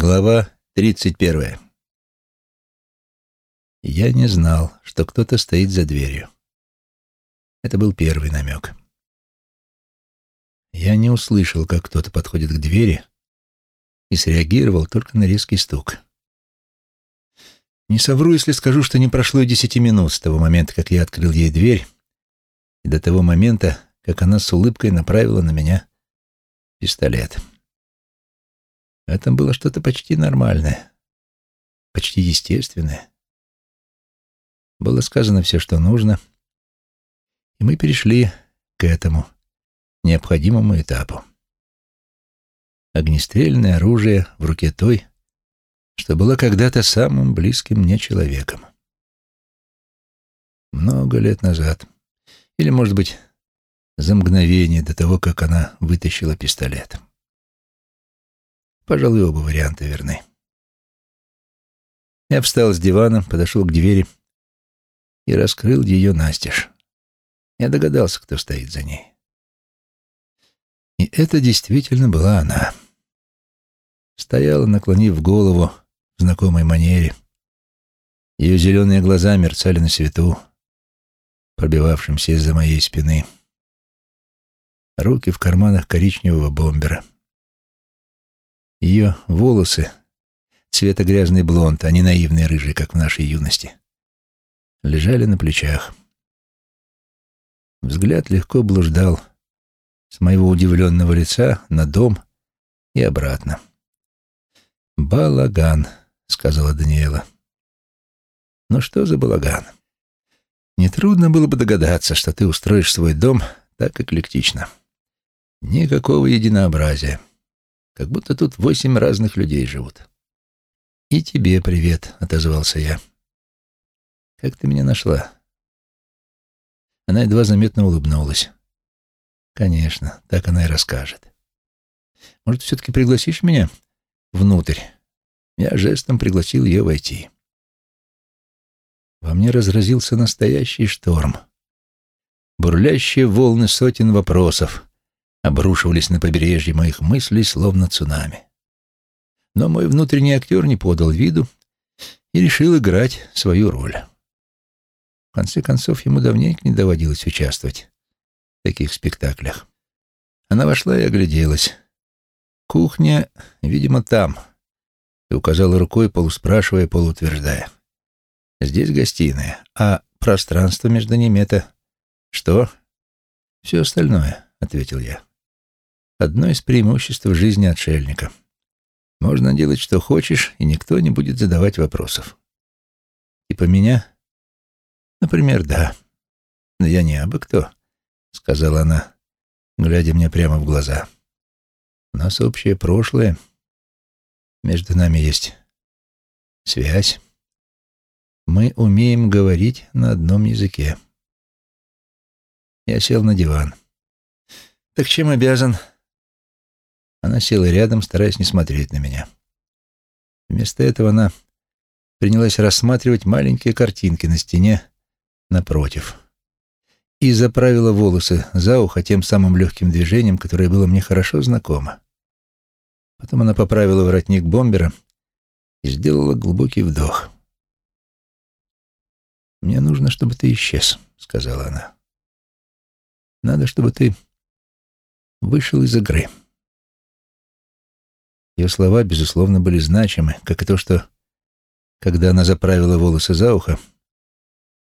Глава тридцать первая. Я не знал, что кто-то стоит за дверью. Это был первый намек. Я не услышал, как кто-то подходит к двери, и среагировал только на резкий стук. Не совру, если скажу, что не прошло и десяти минут с того момента, как я открыл ей дверь, и до того момента, как она с улыбкой направила на меня пистолет. Это было что-то почти нормальное, почти естественное. Было сказано все, что нужно, и мы перешли к этому необходимому этапу. Огнестрельное оружие в руке той, что была когда-то самым близким мне человеком. Много лет назад, или, может быть, за мгновение до того, как она вытащила пистолет. Пожалуй, оба варианта верны. Я встал с дивана, подошел к двери и раскрыл ее настежь. Я догадался, кто стоит за ней. И это действительно была она. Стояла, наклонив голову в знакомой манере. Ее зеленые глаза мерцали на свету, пробивавшемся из-за моей спины. Руки в карманах коричневого бомбера — ее волосы цвета грязный блонд, а не наивные рыжие, как в нашей юности, лежали на плечах. Взгляд легко блуждал с моего удивленного лица на дом и обратно. «Балаган», — сказала Даниэла. «Ну что за балаган? Нетрудно было бы догадаться, что ты устроишь свой дом так эклектично. Никакого единообразия как будто тут восемь разных людей живут. «И тебе привет», — отозвался я. «Как ты меня нашла?» Она едва заметно улыбнулась. «Конечно, так она и расскажет. Может, все-таки пригласишь меня внутрь?» Я жестом пригласил ее войти. Во мне разразился настоящий шторм. Бурлящие волны сотен вопросов, обрушивались на побережье моих мыслей, словно цунами. Но мой внутренний актер не подал виду и решил играть свою роль. В конце концов, ему давненько не доводилось участвовать в таких спектаклях. Она вошла и огляделась. «Кухня, видимо, там», и указала рукой, полуспрашивая, полуутверждая. «Здесь гостиная, а пространство между ними — это что?» «Все остальное», — ответил я. Одно из преимуществ жизни отшельника. Можно делать, что хочешь, и никто не будет задавать вопросов. Типа меня? Например, да. Но я не абы кто, — сказала она, глядя мне прямо в глаза. У нас общее прошлое. Между нами есть связь. Мы умеем говорить на одном языке. Я сел на диван. «Так чем обязан?» Она села рядом, стараясь не смотреть на меня. Вместо этого она принялась рассматривать маленькие картинки на стене напротив и заправила волосы за ухо тем самым легким движением, которое было мне хорошо знакомо. Потом она поправила воротник бомбера и сделала глубокий вдох. «Мне нужно, чтобы ты исчез», — сказала она. «Надо, чтобы ты вышел из игры». Ее слова, безусловно, были значимы, как и то, что, когда она заправила волосы за ухо,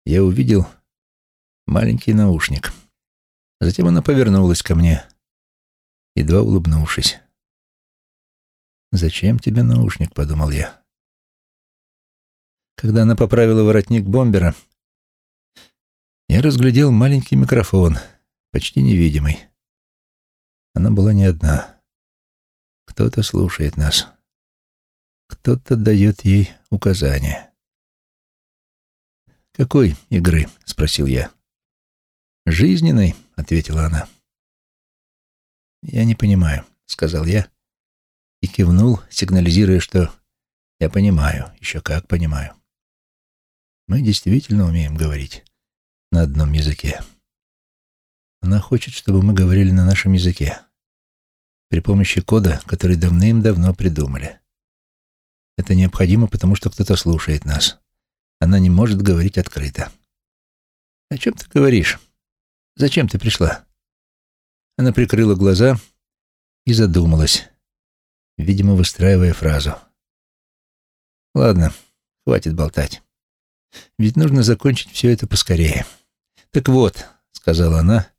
я увидел маленький наушник. Затем она повернулась ко мне, едва улыбнувшись. «Зачем тебе наушник?» — подумал я. Когда она поправила воротник бомбера, я разглядел маленький микрофон, почти невидимый. Она была не одна. Кто-то слушает нас. Кто-то дает ей указания. «Какой игры?» — спросил я. «Жизненной», — ответила она. «Я не понимаю», — сказал я и кивнул, сигнализируя, что я понимаю, еще как понимаю. Мы действительно умеем говорить на одном языке. Она хочет, чтобы мы говорили на нашем языке при помощи кода, который давным-давно придумали. Это необходимо, потому что кто-то слушает нас. Она не может говорить открыто. «О чем ты говоришь? Зачем ты пришла?» Она прикрыла глаза и задумалась, видимо, выстраивая фразу. «Ладно, хватит болтать. Ведь нужно закончить все это поскорее. Так вот», — сказала она,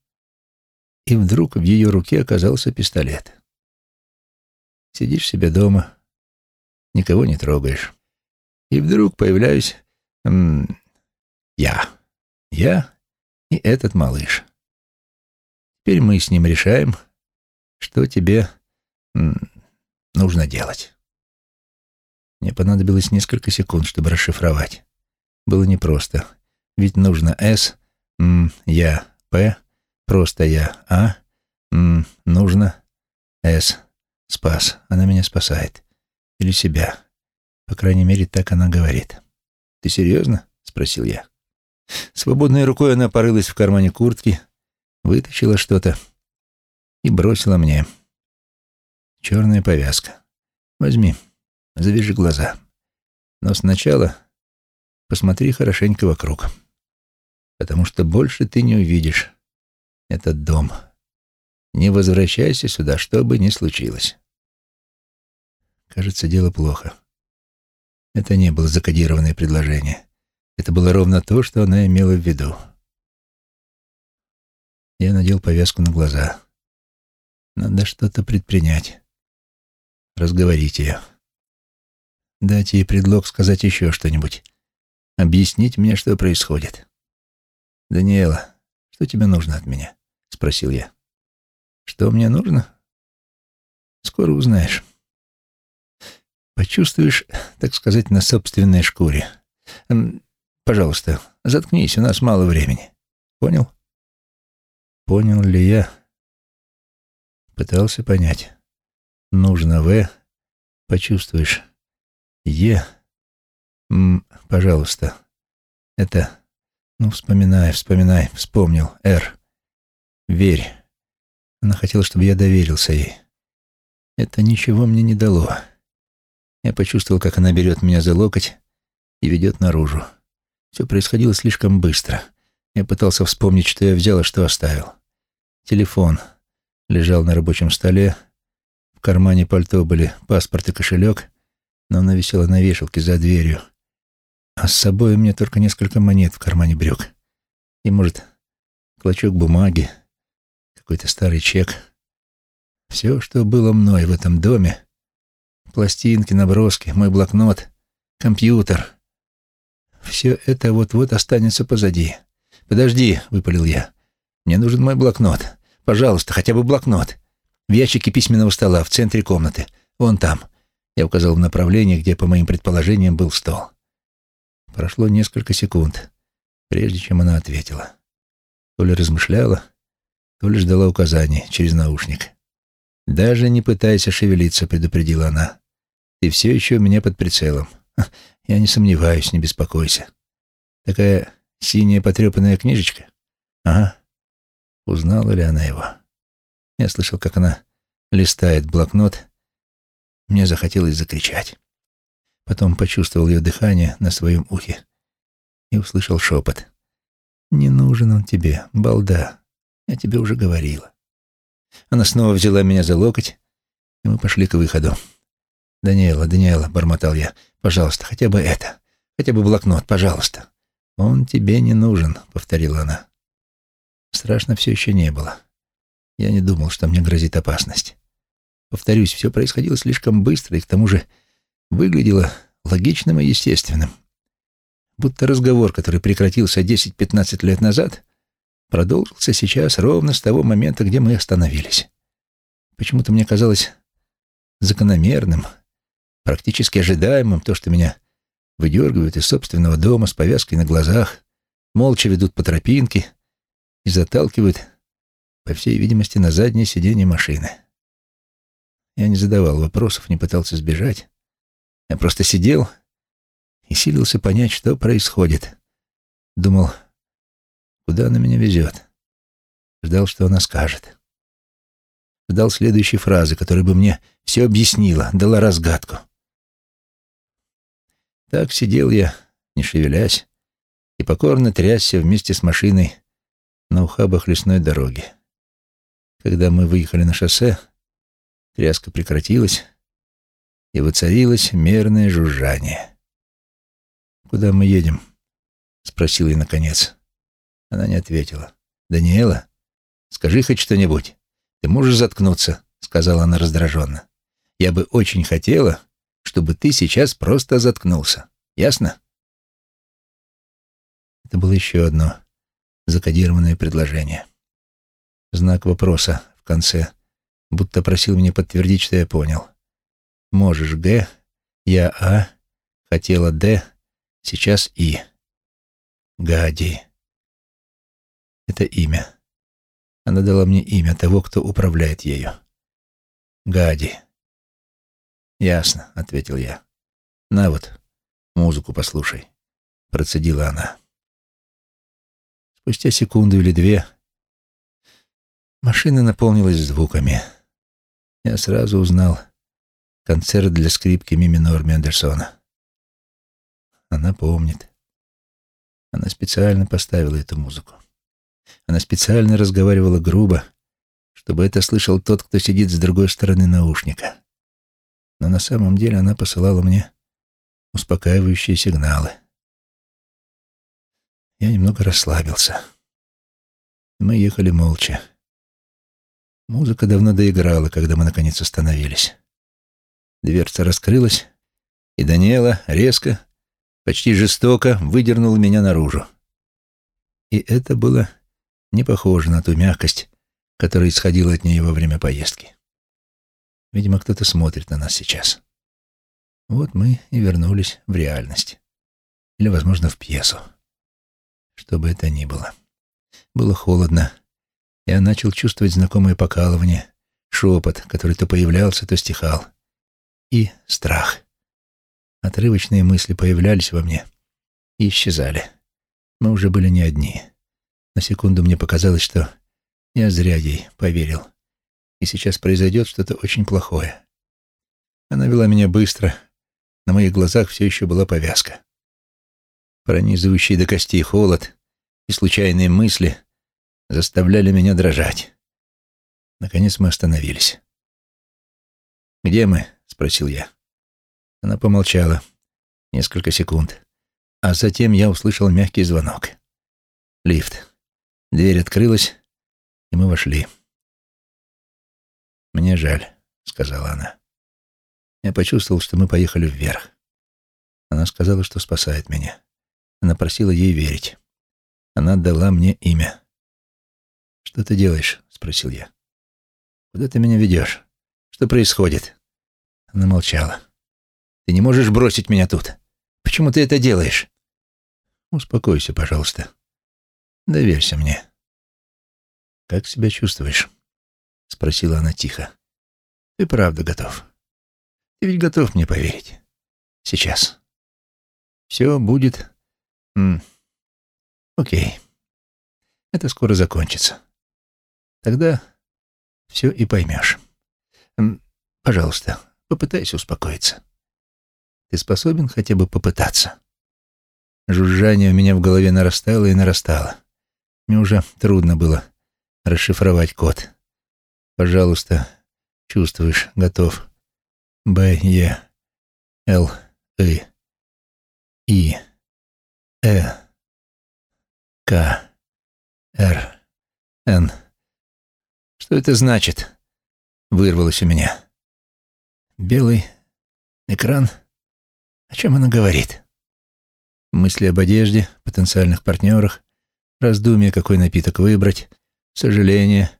и вдруг в ее руке оказался пистолет. Сидишь себе дома, никого не трогаешь. И вдруг появляюсь я. Я и этот малыш. Теперь мы с ним решаем, что тебе нужно делать. Мне понадобилось несколько секунд, чтобы расшифровать. Было непросто, ведь нужно «С», «Я», «П», Просто я, а? М, нужно. С. Спас. Она меня спасает. Или себя. По крайней мере, так она говорит. Ты серьезно? Спросил я. Свободной рукой она порылась в кармане куртки, вытащила что-то и бросила мне. Черная повязка. Возьми, завяжи глаза. Но сначала посмотри хорошенько вокруг, потому что больше ты не увидишь этот дом. Не возвращайся сюда, что бы ни случилось. Кажется, дело плохо. Это не было закодированное предложение. Это было ровно то, что она имела в виду. Я надел повязку на глаза. Надо что-то предпринять. Разговорить ее. Дать ей предлог сказать еще что-нибудь. Объяснить мне, что происходит. «Даниэла, что тебе нужно от меня?» — спросил я. «Что мне нужно?» «Скоро узнаешь. Почувствуешь, так сказать, на собственной шкуре. Пожалуйста, заткнись, у нас мало времени. Понял?» Понял ли я? Пытался понять. Нужно «В», почувствуешь. «Е», М, пожалуйста. Это, ну, вспоминай, вспоминай, вспомнил, «Р». Верь. Она хотела, чтобы я доверился ей. Это ничего мне не дало. Я почувствовал, как она берет меня за локоть и ведет наружу. Все происходило слишком быстро. Я пытался вспомнить, что я взял, а что оставил. Телефон лежал на рабочем столе. В кармане пальто были паспорт и кошелек, но она висела на вешалке за дверью. А с собой у меня только несколько монет в кармане брюк. И, может, клочок бумаги, какой-то старый чек. Все, что было мной в этом доме, пластинки, наброски, мой блокнот, компьютер, все это вот-вот останется позади. «Подожди», — выпалил я. «Мне нужен мой блокнот. Пожалуйста, хотя бы блокнот. В ящике письменного стола в центре комнаты. Вон там». Я указал в направлении, где, по моим предположениям, был стол. Прошло несколько секунд, прежде чем она ответила. То ли размышляла, то ли ждала указаний через наушник. «Даже не пытайся шевелиться», — предупредила она. «Ты все еще у меня под прицелом. Я не сомневаюсь, не беспокойся. Такая синяя потрепанная книжечка? Ага. Узнала ли она его? Я слышал, как она листает блокнот. Мне захотелось закричать. Потом почувствовал ее дыхание на своем ухе и услышал шепот. «Не нужен он тебе, балда. Я тебе уже говорила. Она снова взяла меня за локоть, и мы пошли к выходу. «Даниэла, Даниэла», — бормотал я, — «пожалуйста, хотя бы это, хотя бы блокнот, пожалуйста». «Он тебе не нужен», — повторила она. Страшно все еще не было. Я не думал, что мне грозит опасность. Повторюсь, все происходило слишком быстро и к тому же выглядело логичным и естественным. Будто разговор, который прекратился 10-15 лет назад, продолжился сейчас ровно с того момента, где мы остановились. Почему-то мне казалось закономерным, практически ожидаемым то, что меня выдергивают из собственного дома с повязкой на глазах, молча ведут по тропинке и заталкивают, по всей видимости, на заднее сиденье машины. Я не задавал вопросов, не пытался сбежать. Я просто сидел и силился понять, что происходит. Думал, Куда она меня везет? Ждал, что она скажет. Ждал следующей фразы, которая бы мне все объяснила, дала разгадку. Так сидел я, не шевелясь, и покорно трясся вместе с машиной на ухабах лесной дороги. Когда мы выехали на шоссе, тряска прекратилась, и воцарилось мерное жужжание. «Куда мы едем?» — спросил я наконец. Она не ответила. «Даниэла, скажи хоть что-нибудь. Ты можешь заткнуться?» — сказала она раздраженно. «Я бы очень хотела, чтобы ты сейчас просто заткнулся. Ясно?» Это было еще одно закодированное предложение. Знак вопроса в конце, будто просил меня подтвердить, что я понял. Можешь Г, я А, хотела Д, сейчас И. Гади. Это имя. Она дала мне имя того, кто управляет ею. Гади. «Ясно», — ответил я. «На вот, музыку послушай», — процедила она. Спустя секунду или две машина наполнилась звуками. Я сразу узнал концерт для скрипки ми минор Мендельсона. Она помнит. Она специально поставила эту музыку. Она специально разговаривала грубо, чтобы это слышал тот, кто сидит с другой стороны наушника. Но на самом деле она посылала мне успокаивающие сигналы я немного расслабился. Мы ехали молча. Музыка давно доиграла, когда мы наконец остановились. Дверца раскрылась, и Даниэла резко, почти жестоко выдернула меня наружу. И это было не похоже на ту мягкость, которая исходила от нее во время поездки. Видимо, кто-то смотрит на нас сейчас. Вот мы и вернулись в реальность. Или, возможно, в пьесу что бы это ни было. Было холодно. Я начал чувствовать знакомое покалывание, шепот, который то появлялся, то стихал. И страх. Отрывочные мысли появлялись во мне и исчезали. Мы уже были не одни. На секунду мне показалось, что я зря ей поверил. И сейчас произойдет что-то очень плохое. Она вела меня быстро. На моих глазах все еще была повязка. Пронизывающий до костей холод и случайные мысли заставляли меня дрожать. Наконец мы остановились. «Где мы?» — спросил я. Она помолчала несколько секунд, а затем я услышал мягкий звонок. Лифт. Дверь открылась, и мы вошли. «Мне жаль», — сказала она. Я почувствовал, что мы поехали вверх. Она сказала, что спасает меня. Она просила ей верить. Она дала мне имя. «Что ты делаешь?» — спросил я. «Куда ты меня ведешь? Что происходит?» Она молчала. «Ты не можешь бросить меня тут. Почему ты это делаешь?» «Успокойся, пожалуйста. Доверься мне». «Как себя чувствуешь?» — спросила она тихо. «Ты правда готов? Ты ведь готов мне поверить? Сейчас. Все будет М окей. Это скоро закончится. Тогда все и поймешь. Пожалуйста, попытайся успокоиться. Ты способен хотя бы попытаться? Жужжание у меня в голове нарастало и нарастало. Мне уже трудно было расшифровать код. Пожалуйста, чувствуешь, готов. Б, Е, Л, И, И. Э, К, Р, Н. Что это значит? Вырвалось у меня. Белый экран. О чем она говорит? Мысли об одежде, потенциальных партнерах, раздумья, какой напиток выбрать, сожаление,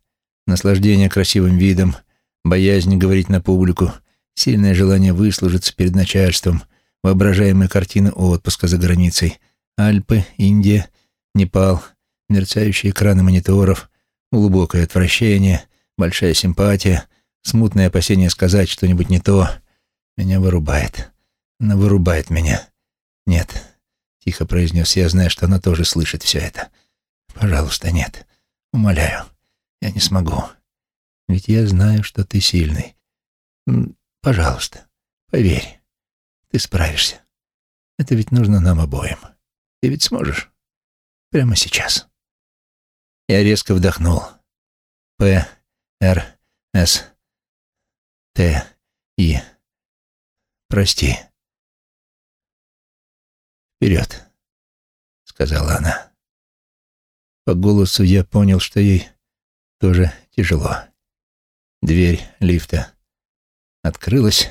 наслаждение красивым видом, боязнь говорить на публику, сильное желание выслужиться перед начальством, воображаемые картины отпуска за границей, Альпы, Индия, Непал, мерцающие экраны мониторов, глубокое отвращение, большая симпатия, смутное опасение сказать что-нибудь не то. Меня вырубает. Она вырубает меня. Нет, тихо произнес я, зная, что она тоже слышит все это. Пожалуйста, нет. Умоляю, я не смогу. Ведь я знаю, что ты сильный. Пожалуйста, поверь, ты справишься. Это ведь нужно нам обоим. Ты ведь сможешь? Прямо сейчас. Я резко вдохнул. П, Р, С, Т, И. Прости. Вперед, сказала она. По голосу я понял, что ей тоже тяжело. Дверь лифта открылась,